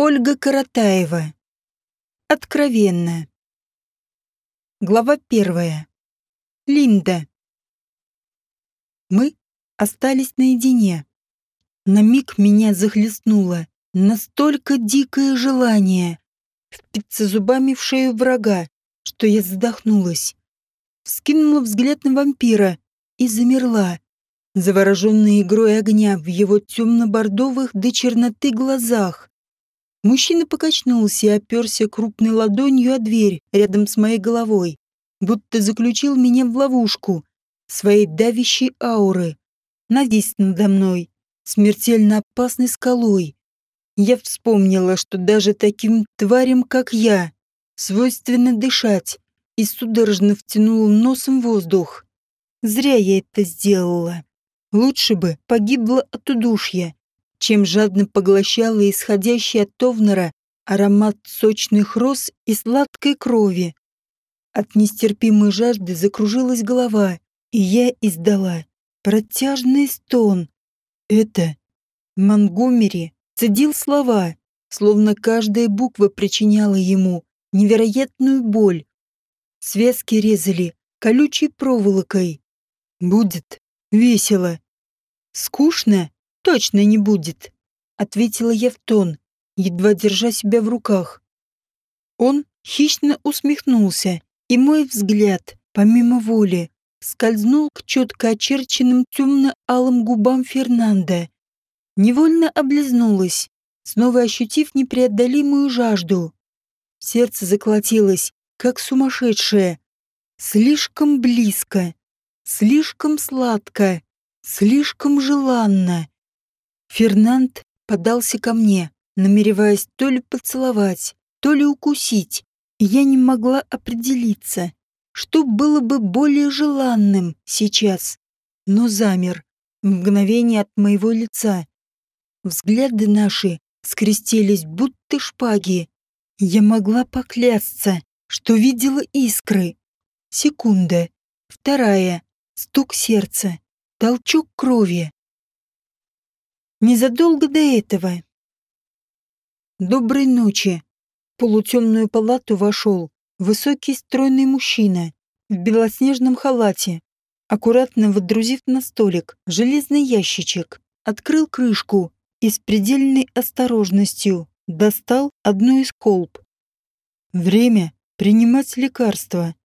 Ольга Каратаева. Откровенно. Глава первая. Линда. Мы остались наедине. На миг меня захлестнуло настолько дикое желание впиться зубами в шею врага, что я задохнулась. Вскинула взгляд на вампира и замерла, завороженная игрой огня в его темно-бордовых до черноты глазах. Мужчина покачнулся и оперся крупной ладонью о дверь рядом с моей головой, будто заключил меня в ловушку своей давящей ауры. Навис надо мной, смертельно опасной скалой. Я вспомнила, что даже таким тварям, как я, свойственно дышать, и судорожно втянула носом воздух. Зря я это сделала. Лучше бы погибла от удушья чем жадно поглощала исходящий от Товнера аромат сочных роз и сладкой крови. От нестерпимой жажды закружилась голова, и я издала протяжный стон. Это Монгомери цедил слова, словно каждая буква причиняла ему невероятную боль. Связки резали колючей проволокой. Будет весело. Скучно? Точно не будет», — ответила я в тон, едва держа себя в руках. Он хищно усмехнулся, и мой взгляд, помимо воли, скользнул к четко очерченным темно-алым губам Фернанда. Невольно облизнулась, снова ощутив непреодолимую жажду. Сердце заколотилось, как сумасшедшее. Слишком близко, слишком сладко, слишком желанно. Фернанд подался ко мне, намереваясь то ли поцеловать, то ли укусить, и я не могла определиться, что было бы более желанным сейчас, но замер в мгновение от моего лица. Взгляды наши скрестились, будто шпаги. Я могла поклясться, что видела искры. Секунда, вторая, стук сердца, толчок крови. Незадолго до этого. Доброй ночи. В полутемную палату вошел высокий стройный мужчина в белоснежном халате, аккуратно водрузив на столик железный ящичек, открыл крышку и с предельной осторожностью достал одну из колб. Время принимать лекарства.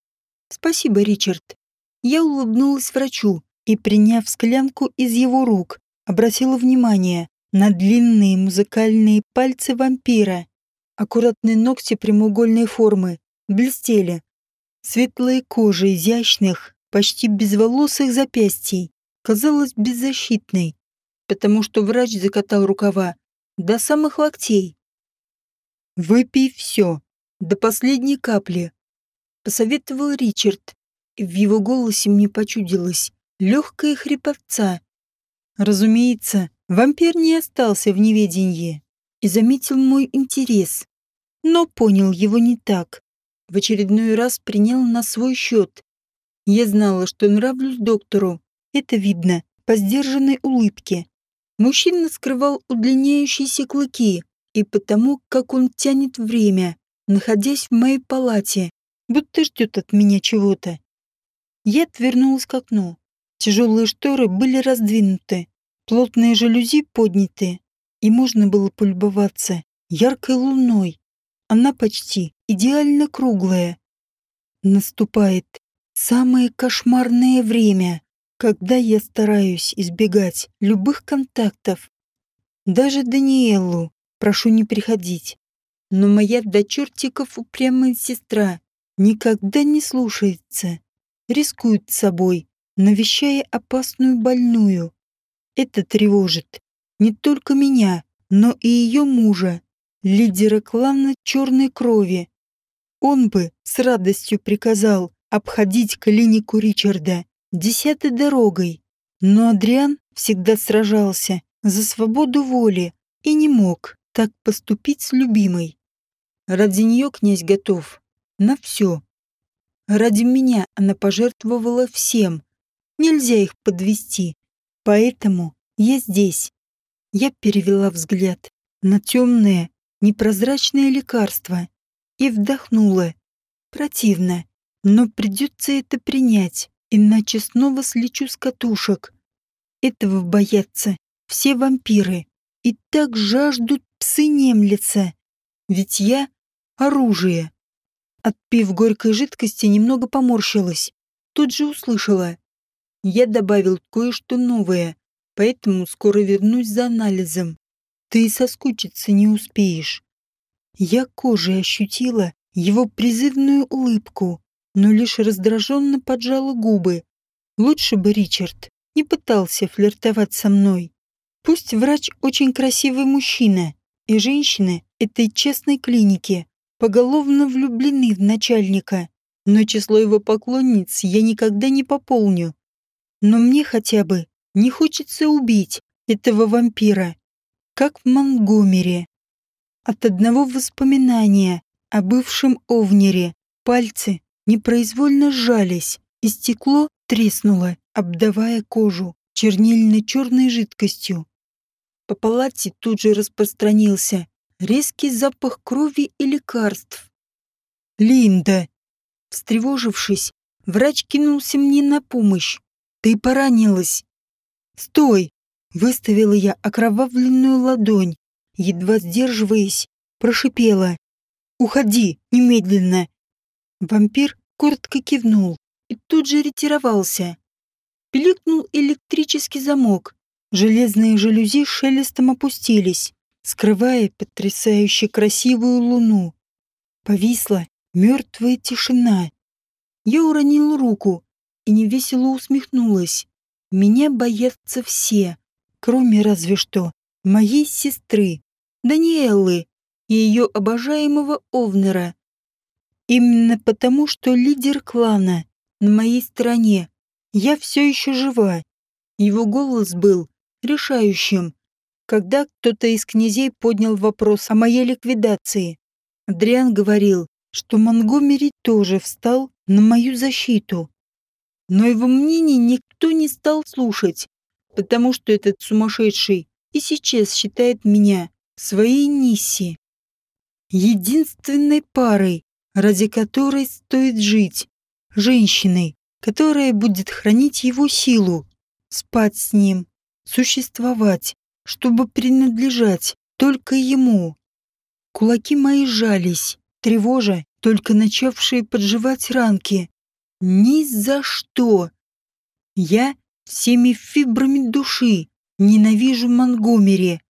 Спасибо, Ричард. Я улыбнулась врачу и, приняв склянку из его рук, обратила внимание на длинные музыкальные пальцы вампира. Аккуратные ногти прямоугольной формы блестели. Светлая кожа изящных, почти безволосых запястий казалась беззащитной, потому что врач закатал рукава до самых локтей. «Выпей все, до последней капли», — посоветовал Ричард, в его голосе мне почудилась легкая хрипотца. Разумеется, вампир не остался в неведении и заметил мой интерес, но понял его не так. В очередной раз принял на свой счет. Я знала, что нравлюсь доктору. Это видно по сдержанной улыбке. Мужчина скрывал удлиняющиеся клыки, и потому, как он тянет время, находясь в моей палате, будто ждет от меня чего-то. Я отвернулась к окну. Тяжелые шторы были раздвинуты, плотные жалюзи подняты, и можно было полюбоваться яркой луной. Она почти идеально круглая. Наступает самое кошмарное время, когда я стараюсь избегать любых контактов. Даже Даниэлу прошу не приходить. Но моя до чертиков упрямая сестра никогда не слушается, рискует собой, навещая опасную больную. Это тревожит не только меня, но и ее мужа, лидера клана черной крови. Он бы с радостью приказал обходить клинику Ричарда десятой дорогой, но Адриан всегда сражался за свободу воли и не мог так поступить с любимой. Ради нее князь готов на все. Ради меня она пожертвовала всем, Нельзя их подвести. Поэтому я здесь. Я перевела взгляд на темное, непрозрачное лекарство и вдохнула. Противно, но придется это принять, иначе снова слечу с катушек. Этого боятся все вампиры и так жаждут псы немлица. Ведь я — оружие. Отпив горькой жидкости, немного поморщилась. Тут же услышала. Я добавил кое-что новое, поэтому скоро вернусь за анализом. Ты и соскучиться не успеешь. Я кожей ощутила его призывную улыбку, но лишь раздраженно поджала губы. Лучше бы Ричард не пытался флиртовать со мной. Пусть врач очень красивый мужчина, и женщины этой честной клиники поголовно влюблены в начальника, но число его поклонниц я никогда не пополню. Но мне хотя бы не хочется убить этого вампира, как в Монгомере. От одного воспоминания о бывшем Овнере пальцы непроизвольно сжались, и стекло треснуло, обдавая кожу чернильно-черной жидкостью. По палате тут же распространился резкий запах крови и лекарств. «Линда!» Встревожившись, врач кинулся мне на помощь. «Ты поранилась!» «Стой!» — выставила я окровавленную ладонь, едва сдерживаясь, прошипела. «Уходи, немедленно!» Вампир коротко кивнул и тут же ретировался. Пиликнул электрический замок. Железные жалюзи шелестом опустились скрывая потрясающе красивую луну. Повисла мертвая тишина. Я уронила руку и невесело усмехнулась. Меня боятся все, кроме разве что моей сестры, Даниэллы и ее обожаемого Овнера. Именно потому, что лидер клана на моей стороне, я все еще жива. Его голос был решающим, когда кто-то из князей поднял вопрос о моей ликвидации. Адриан говорил, что Монгомери тоже встал на мою защиту. Но его мнение никто не стал слушать, потому что этот сумасшедший и сейчас считает меня своей Нисси. Единственной парой, ради которой стоит жить. Женщиной, которая будет хранить его силу, спать с ним, существовать, чтобы принадлежать только ему. Кулаки мои жались, тревожа только начавшие подживать ранки. Ни за что! Я всеми фибрами души ненавижу Монгомери,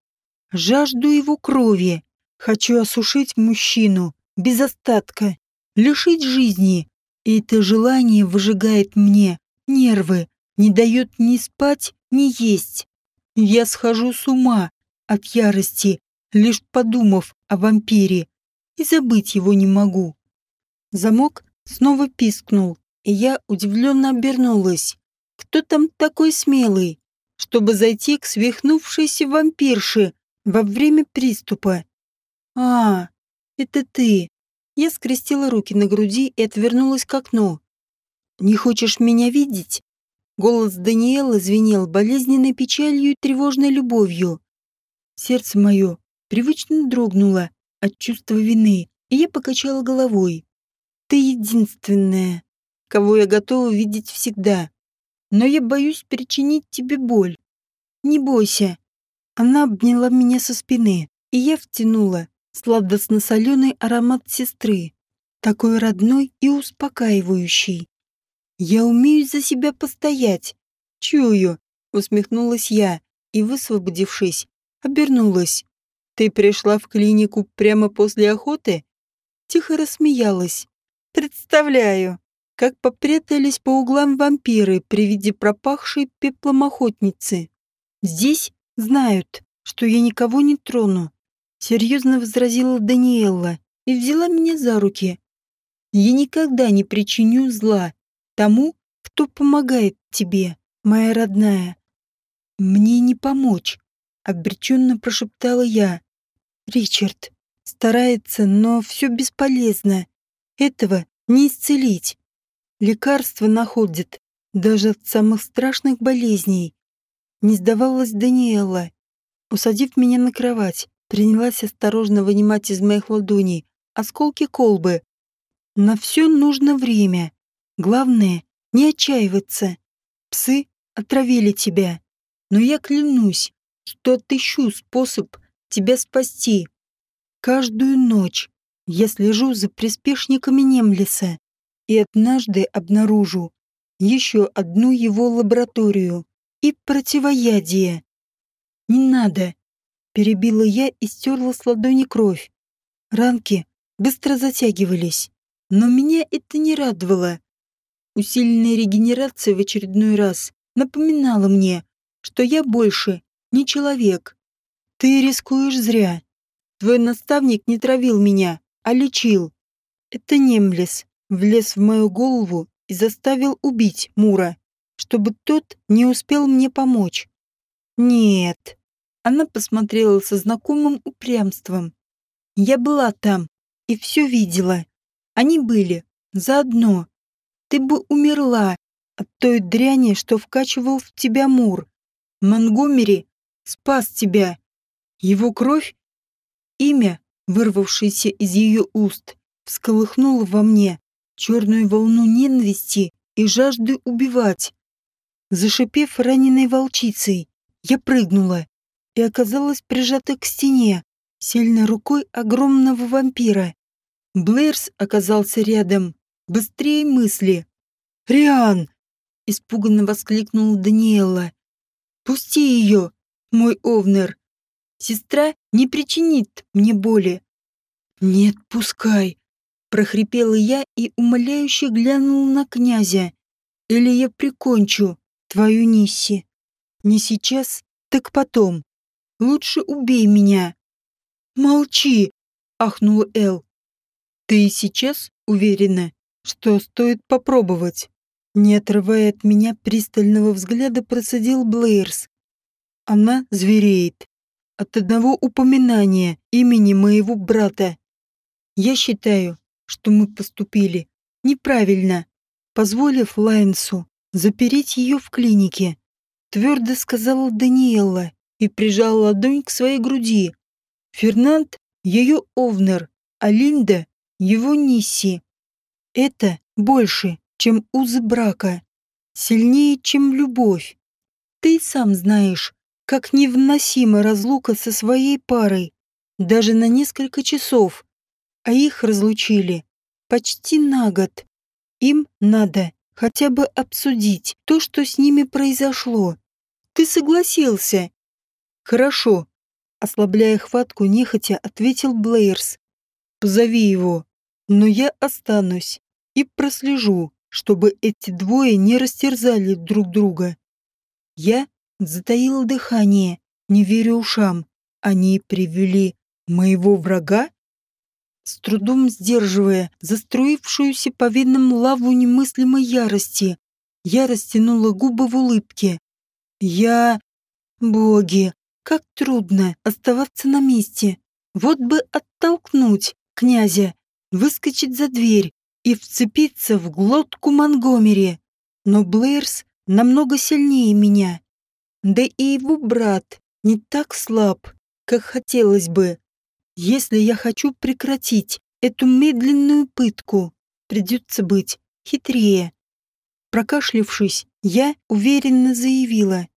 жажду его крови, хочу осушить мужчину без остатка, лишить жизни. И это желание выжигает мне нервы, не дает ни спать, ни есть. Я схожу с ума от ярости, лишь подумав о вампире, и забыть его не могу. Замок снова пискнул, я удивленно обернулась. Кто там такой смелый, чтобы зайти к свихнувшейся вампирше во время приступа? А, это ты. Я скрестила руки на груди и отвернулась к окну. Не хочешь меня видеть? Голос Даниэла звенел болезненной печалью и тревожной любовью. Сердце мое привычно дрогнуло от чувства вины, и я покачала головой. Ты единственная, кого я готова видеть всегда. Но я боюсь причинить тебе боль. Не бойся. Она обняла меня со спины, и я втянула сладостно-соленый аромат сестры, такой родной и успокаивающий. Я умею за себя постоять. Чую, усмехнулась я и, высвободившись, обернулась. Ты пришла в клинику прямо после охоты? Тихо рассмеялась. Представляю, как попрятались по углам вампиры при виде пропахшей пеплом охотницы. Здесь знают, что я никого не трону. Серьезно возразила Даниэлла и взяла меня за руки. Я никогда не причиню зла тому, кто помогает тебе, моя родная. Мне не помочь, обреченно прошептала я. Ричард старается, но все бесполезно. Этого не исцелить. Лекарства находят даже от самых страшных болезней. Не сдавалась Даниэла. Усадив меня на кровать, принялась осторожно вынимать из моих ладоней осколки колбы. На все нужно время. Главное, не отчаиваться. Псы отравили тебя. Но я клянусь, что отыщу способ тебя спасти. Каждую ночь я слежу за приспешниками Немлиса и однажды обнаружу еще одну его лабораторию и противоядие. «Не надо!» — перебила я и стерла с ладони кровь. Ранки быстро затягивались, но меня это не радовало. Усиленная регенерация в очередной раз напоминала мне, что я больше не человек. Ты рискуешь зря. Твой наставник не травил меня, а лечил. Это Немлес влез в мою голову и заставил убить Мура, чтобы тот не успел мне помочь. Нет. Она посмотрела со знакомым упрямством. Я была там и все видела. Они были заодно. Ты бы умерла от той дряни, что вкачивал в тебя Мур. Монгомери спас тебя. Его кровь, имя, вырвавшееся из ее уст, всколыхнуло во мне черную волну ненависти и жажды убивать. Зашипев раненой волчицей, я прыгнула и оказалась прижата к стене, сильной рукой огромного вампира. Блэрс оказался рядом, быстрее мысли. «Риан!» — испуганно воскликнула Даниэла. «Пусти ее, мой Овнер. Сестра не причинит мне боли». «Нет, пускай!» — прохрипела я и умоляюще глянула на князя. «Или я прикончу твою Нисси. Не сейчас, так потом. Лучше убей меня». «Молчи!» — ахнула Эл. «Ты и сейчас уверена, что стоит попробовать?» Не отрывая от меня пристального взгляда, процедил Блейрс. Она звереет. От одного упоминания имени моего брата. Я считаю, что мы поступили неправильно, позволив Лайнсу запереть ее в клинике. Твердо сказала Даниэла и прижала ладонь к своей груди. Фернанд — ее Овнер, а Линда — его Нисси. Это больше, чем узы брака, сильнее, чем любовь. Ты сам знаешь, как невыносима разлука со своей парой, даже на несколько часов, а их разлучили почти на год. Им надо хотя бы обсудить то, что с ними произошло. Ты согласился? Хорошо. Ослабляя хватку, нехотя ответил Блейерс. Позови его, но я останусь и прослежу, чтобы эти двое не растерзали друг друга. Я затаила дыхание, не веря ушам. Они привели моего врага? С трудом сдерживая заструившуюся по венам лаву немыслимой ярости, я растянула губы в улыбке. Я... Боги, как трудно оставаться на месте. Вот бы оттолкнуть князя, выскочить за дверь и вцепиться в глотку Монгомери. Но Блэрс намного сильнее меня. Да и его брат не так слаб, как хотелось бы. Если я хочу прекратить эту медленную пытку, придется быть хитрее. Прокашлившись, я уверенно заявила.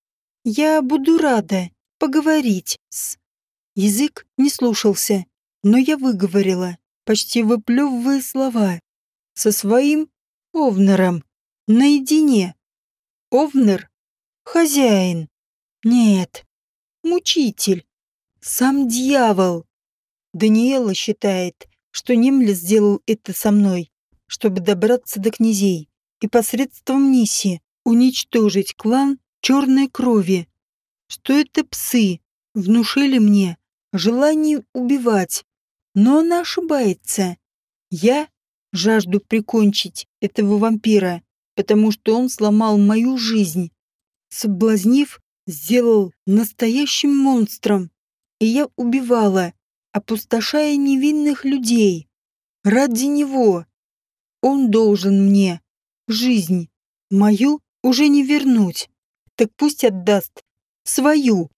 Я буду рада поговорить с... Язык не слушался, но я выговорила, почти выплевывая слова со своим Овнером наедине. Овнер — хозяин. Нет, мучитель. Сам дьявол. Даниэла считает, что Немля сделал это со мной, чтобы добраться до князей и посредством Ниси уничтожить клан черной крови. Что это псы внушили мне желание убивать. Но она ошибается. Я жажду прикончить этого вампира, потому что он сломал мою жизнь. Соблазнив, сделал настоящим монстром. И я убивала, опустошая невинных людей. Ради него. Он должен мне жизнь. Мою уже не вернуть. Так пусть отдаст свою.